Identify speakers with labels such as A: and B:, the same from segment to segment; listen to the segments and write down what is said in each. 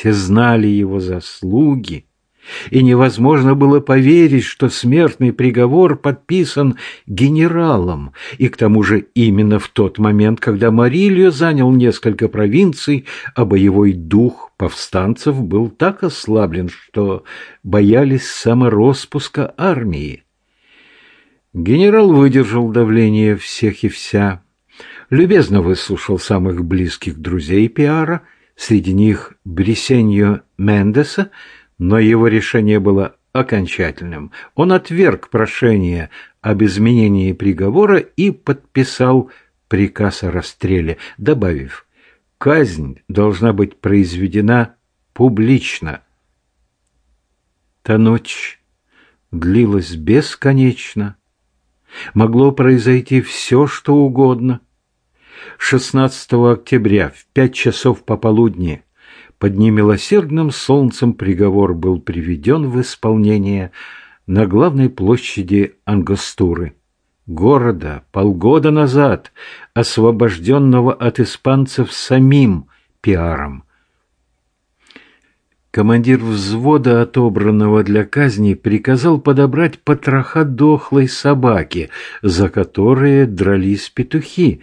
A: все знали его заслуги, и невозможно было поверить, что смертный приговор подписан генералом, и к тому же именно в тот момент, когда Марильо занял несколько провинций, а боевой дух повстанцев был так ослаблен, что боялись самороспуска армии. Генерал выдержал давление всех и вся, любезно выслушал самых близких друзей Пиара, среди них Брисеньо Мендеса, но его решение было окончательным. Он отверг прошение об изменении приговора и подписал приказ о расстреле, добавив, казнь должна быть произведена публично. Та ночь длилась бесконечно. Могло произойти все, что угодно. 16 октября в пять часов пополудни под немилосердным солнцем приговор был приведен в исполнение на главной площади Ангостуры, города, полгода назад освобожденного от испанцев самим пиаром. Командир взвода, отобранного для казни, приказал подобрать потроха дохлой собаки, за которые дрались петухи,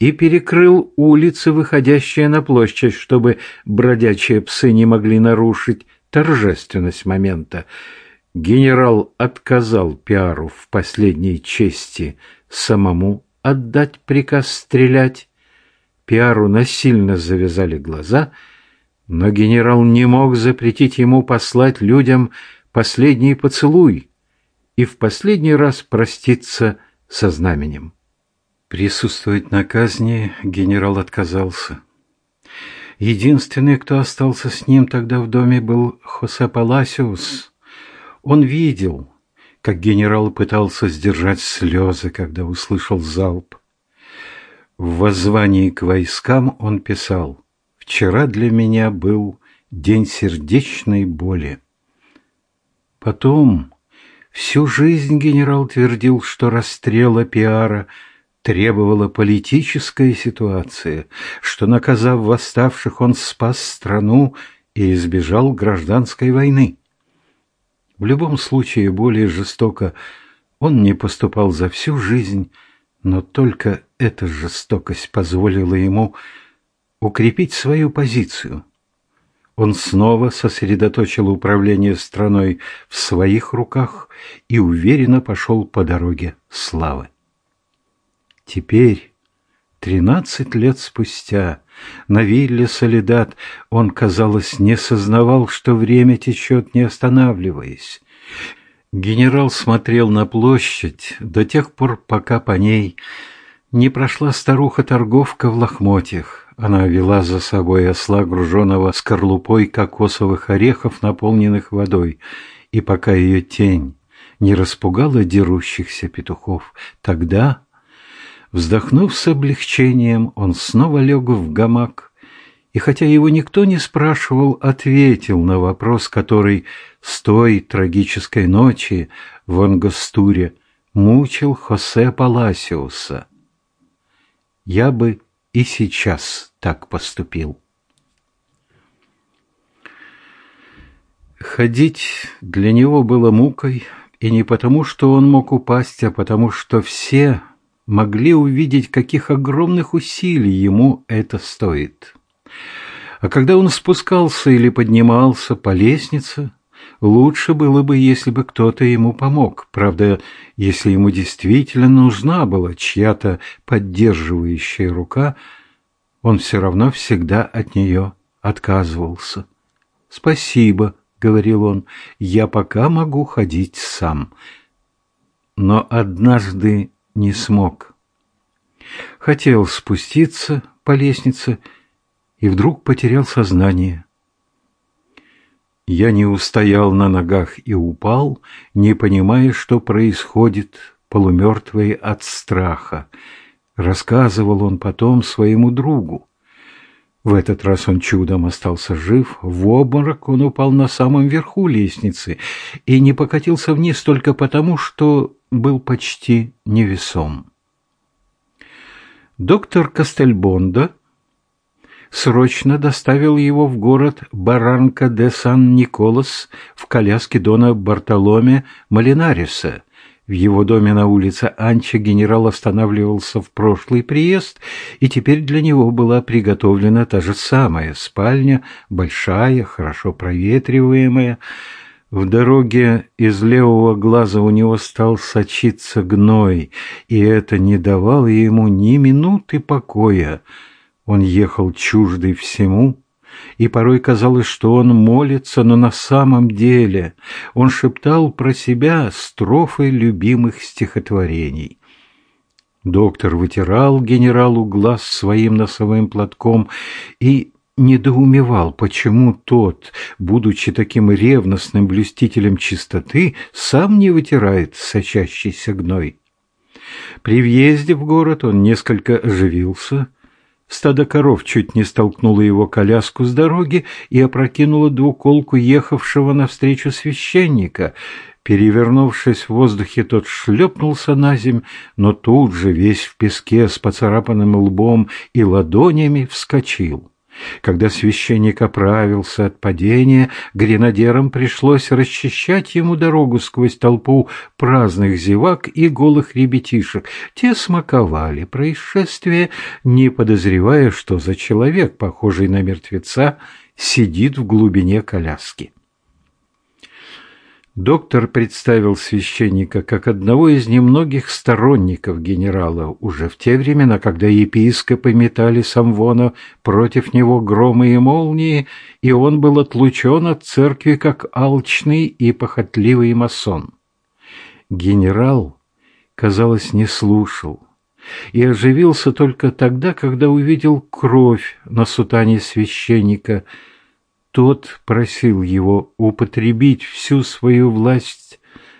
A: и перекрыл улицы, выходящие на площадь, чтобы бродячие псы не могли нарушить торжественность момента. Генерал отказал Пиару в последней чести самому отдать приказ стрелять. Пиару насильно завязали глаза, но генерал не мог запретить ему послать людям последний поцелуй и в последний раз проститься со знаменем. Присутствовать на казни генерал отказался. Единственный, кто остался с ним тогда в доме, был Хосе Паласиус. Он видел, как генерал пытался сдержать слезы, когда услышал залп. В воззвании к войскам он писал «Вчера для меня был день сердечной боли». Потом всю жизнь генерал твердил, что расстрела Пиара – требовала политическая ситуация, что, наказав восставших, он спас страну и избежал гражданской войны. В любом случае, более жестоко он не поступал за всю жизнь, но только эта жестокость позволила ему укрепить свою позицию. Он снова сосредоточил управление страной в своих руках и уверенно пошел по дороге славы. Теперь, тринадцать лет спустя, на вилле Солидат он, казалось, не сознавал, что время течет, не останавливаясь. Генерал смотрел на площадь до тех пор, пока по ней не прошла старуха-торговка в лохмотьях. Она вела за собой осла, груженного скорлупой кокосовых орехов, наполненных водой, и пока ее тень не распугала дерущихся петухов, тогда Вздохнув с облегчением, он снова лег в гамак, и хотя его никто не спрашивал, ответил на вопрос, который с той трагической ночи в Ангостуре мучил Хосе Паласиуса. «Я бы и сейчас так поступил». Ходить для него было мукой, и не потому, что он мог упасть, а потому, что все могли увидеть, каких огромных усилий ему это стоит. А когда он спускался или поднимался по лестнице, лучше было бы, если бы кто-то ему помог. Правда, если ему действительно нужна была чья-то поддерживающая рука, он все равно всегда от нее отказывался. «Спасибо», — говорил он, — «я пока могу ходить сам». Но однажды не смог. Хотел спуститься по лестнице и вдруг потерял сознание. Я не устоял на ногах и упал, не понимая, что происходит, полумертвый от страха. Рассказывал он потом своему другу. В этот раз он чудом остался жив, в обморок он упал на самом верху лестницы и не покатился вниз только потому, что был почти невесом. Доктор Кастельбондо срочно доставил его в город Баранка де Сан-Николас в коляске дона Бартоломе Малинариса. В его доме на улице Анча генерал останавливался в прошлый приезд, и теперь для него была приготовлена та же самая спальня, большая, хорошо проветриваемая. В дороге из левого глаза у него стал сочиться гной, и это не давало ему ни минуты покоя. Он ехал чуждый всему, и порой казалось, что он молится, но на самом деле он шептал про себя строфы любимых стихотворений. Доктор вытирал генералу глаз своим носовым платком и недоумевал, почему тот, будучи таким ревностным блюстителем чистоты, сам не вытирает сочащийся гной. При въезде в город он несколько оживился, Стадо коров чуть не столкнуло его коляску с дороги и опрокинуло двуколку ехавшего навстречу священника. Перевернувшись в воздухе, тот шлепнулся на земь, но тут же, весь в песке, с поцарапанным лбом и ладонями, вскочил. Когда священник оправился от падения, гренадерам пришлось расчищать ему дорогу сквозь толпу праздных зевак и голых ребятишек. Те смаковали происшествие, не подозревая, что за человек, похожий на мертвеца, сидит в глубине коляски. Доктор представил священника как одного из немногих сторонников генерала уже в те времена, когда епископы метали Самвона против него громы и молнии, и он был отлучен от церкви как алчный и похотливый масон. Генерал, казалось, не слушал и оживился только тогда, когда увидел кровь на сутане священника – тот просил его употребить всю свою власть,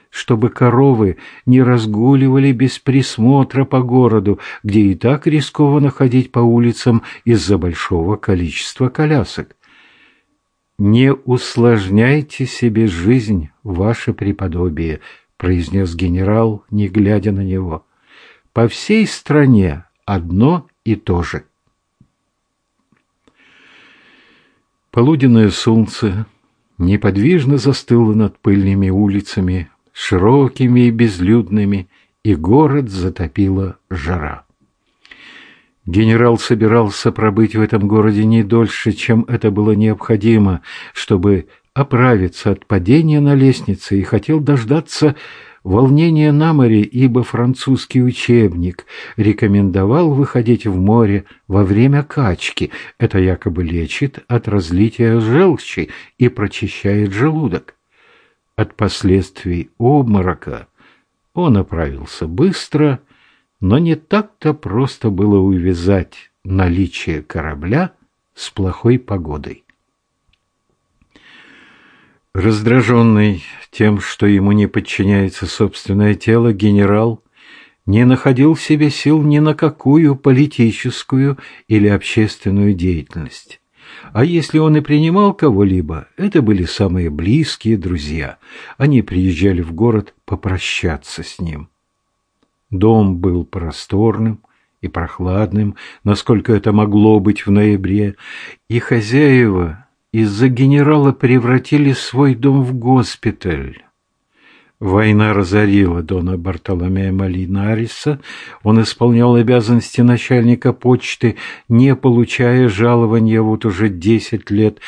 A: чтобы коровы не разгуливали без присмотра по городу, где и так рискованно ходить по улицам из-за большого количества колясок. «Не усложняйте себе жизнь, ваше преподобие», — произнес генерал, не глядя на него. «По всей стране одно и то же». Полуденное солнце неподвижно застыло над пыльными улицами, широкими и безлюдными, и город затопила жара. Генерал собирался пробыть в этом городе не дольше, чем это было необходимо, чтобы оправиться от падения на лестнице, и хотел дождаться волнение на море, ибо французский учебник рекомендовал выходить в море во время качки. Это якобы лечит от разлития желчи и прочищает желудок. От последствий обморока он оправился быстро, но не так-то просто было увязать наличие корабля с плохой погодой. Раздраженный тем, что ему не подчиняется собственное тело, генерал не находил в себе сил ни на какую политическую или общественную деятельность. А если он и принимал кого-либо, это были самые близкие друзья. Они приезжали в город попрощаться с ним. Дом был просторным и прохладным, насколько это могло быть в ноябре, и хозяева из-за генерала превратили свой дом в госпиталь. Война разорила Дона Бартоломея Малинариса. Он исполнял обязанности начальника почты, не получая жалования вот уже десять лет.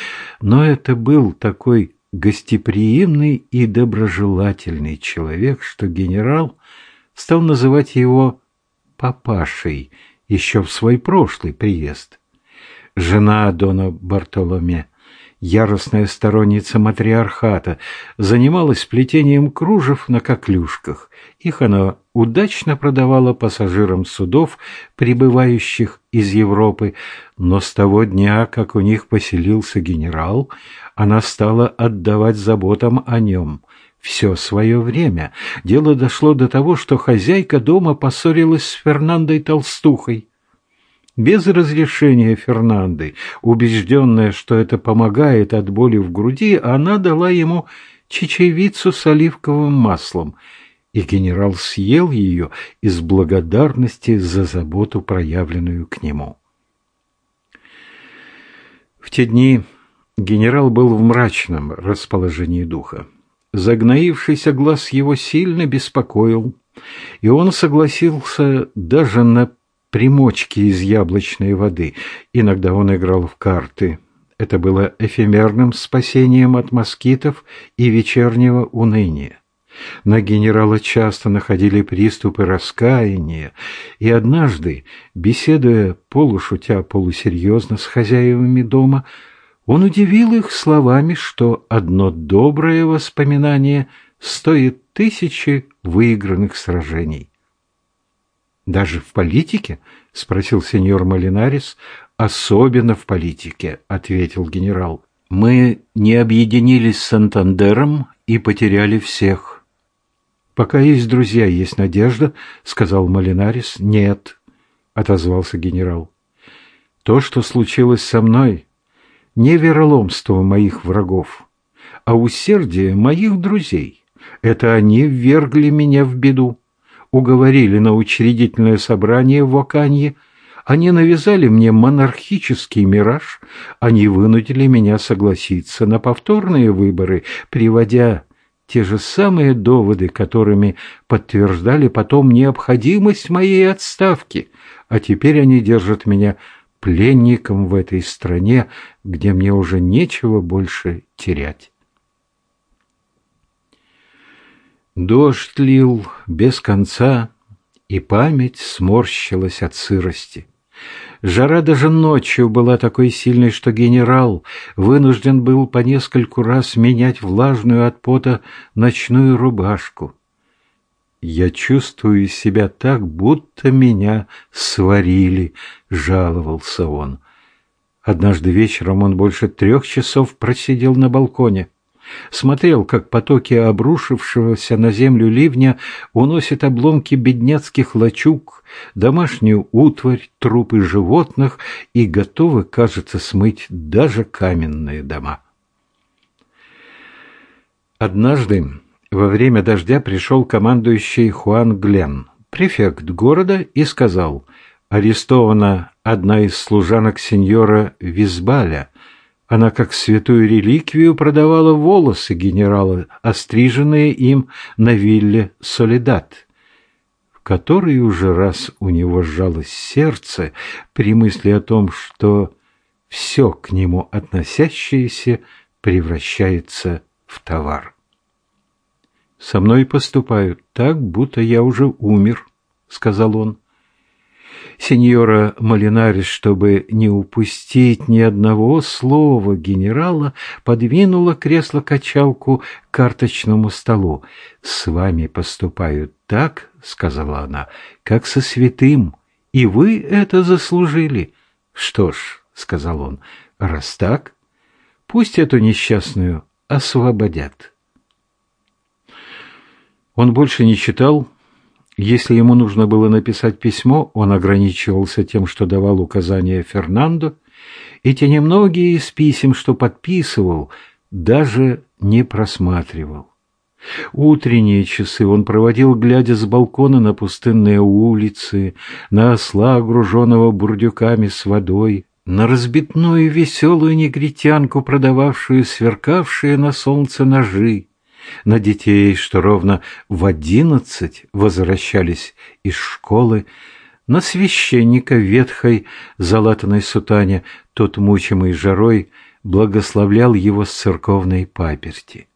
A: Но это был такой гостеприимный и доброжелательный человек, что генерал стал называть его «папашей» еще в свой прошлый приезд. Жена Дона Бартоломе яростная сторонница матриархата, занималась плетением кружев на коклюшках. Их она удачно продавала пассажирам судов, прибывающих из Европы, но с того дня, как у них поселился генерал, она стала отдавать заботам о нем все свое время. Дело дошло до того, что хозяйка дома поссорилась с Фернандой Толстухой без разрешения Фернанды. Убежденная, что это помогает от боли в груди, она дала ему чечевицу с оливковым маслом, и генерал съел ее из благодарности за заботу, проявленную к нему. В те дни генерал был в мрачном расположении духа. Загноившийся глаз его сильно беспокоил, и он согласился даже на примочки из яблочной воды. Иногда он играл в карты. Это было эфемерным спасением от москитов и вечернего уныния. На генерала часто находили приступы раскаяния, и однажды, беседуя полушутя полусерьезно с хозяевами дома, он удивил их словами, что одно доброе воспоминание стоит тысячи выигранных сражений. «Даже в политике?» — спросил сеньор Малинарис. «Особенно в политике», — ответил генерал. «Мы не объединились с Сантандером и потеряли всех». «Пока есть друзья, есть надежда», — сказал Малинарис. «Нет», — отозвался генерал. «То, что случилось со мной, не вероломство моих врагов, а усердие моих друзей. Это они ввергли меня в беду, уговорили на учредительное собрание в Оканье, они навязали мне монархический мираж, они вынудили меня согласиться на повторные выборы, приводя те же самые доводы, которыми подтверждали потом необходимость моей отставки, а теперь они держат меня пленником в этой стране, где мне уже нечего больше терять. Дождь лил без конца, и память сморщилась от сырости. Жара даже ночью была такой сильной, что генерал вынужден был по нескольку раз менять влажную от пота ночную рубашку. «Я чувствую себя так, будто меня сварили», — жаловался он. Однажды вечером он больше трех часов просидел на балконе смотрел, как потоки обрушившегося на землю ливня уносят обломки бедняцких лачуг, домашнюю утварь, трупы животных и готовы, кажется, смыть даже каменные дома. Однажды во время дождя пришел командующий Хуан Глен, префект города, и сказал, арестована одна из служанок сеньора Визбаля, она как святую реликвию продавала волосы генерала, остриженные им на вилле «Солидат», в который уже раз у него сжалось сердце при мысли о том, что все к нему относящееся превращается в товар. «Со мной поступают так, будто я уже умер», — сказал он. Сеньора Малинарис, чтобы не упустить ни одного слова генерала, подвинула кресло-качалку к карточному столу. «С вами поступают так, — сказала она, — как со святым, и вы это заслужили». «Что ж, — сказал он, — раз так, пусть эту несчастную освободят». Он больше не читал, — если ему нужно было написать письмо, он ограничивался тем, что давал указания Фернандо, и те немногие из писем, что подписывал, даже не просматривал. Утренние часы он проводил, глядя с балкона на пустынные улицы, на осла, груженного бурдюками с водой, на разбитную веселую негритянку, продававшую сверкавшие на солнце ножи, на детей, что ровно в одиннадцать возвращались из школы, на священника ветхой залатанной сутане, тот, мучимый жарой, благословлял его с церковной паперти.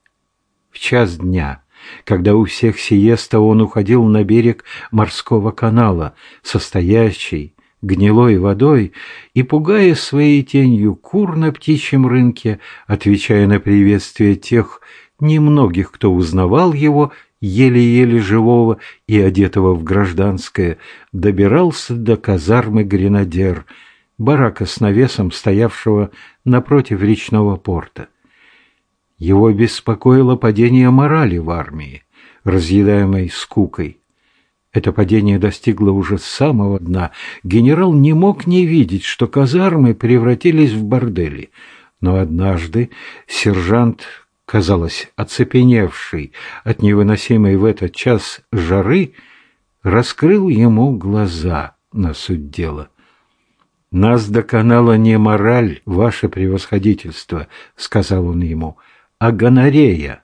A: В час дня, когда у всех сиеста он уходил на берег морского канала, состоящий гнилой водой, и, пугая своей тенью кур на птичьем рынке, отвечая на приветствие тех, немногих, кто узнавал его, еле-еле живого и одетого в гражданское, добирался до казармы гренадер, барака с навесом, стоявшего напротив речного порта. Его беспокоило падение морали в армии, разъедаемой скукой. Это падение достигло уже самого дна. Генерал не мог не видеть, что казармы превратились в бордели. Но однажды сержант казалось, оцепеневший от невыносимой в этот час жары, раскрыл ему глаза на суть дела. «Нас доконала не мораль, ваше превосходительство», — сказал он ему, — «а гонорея».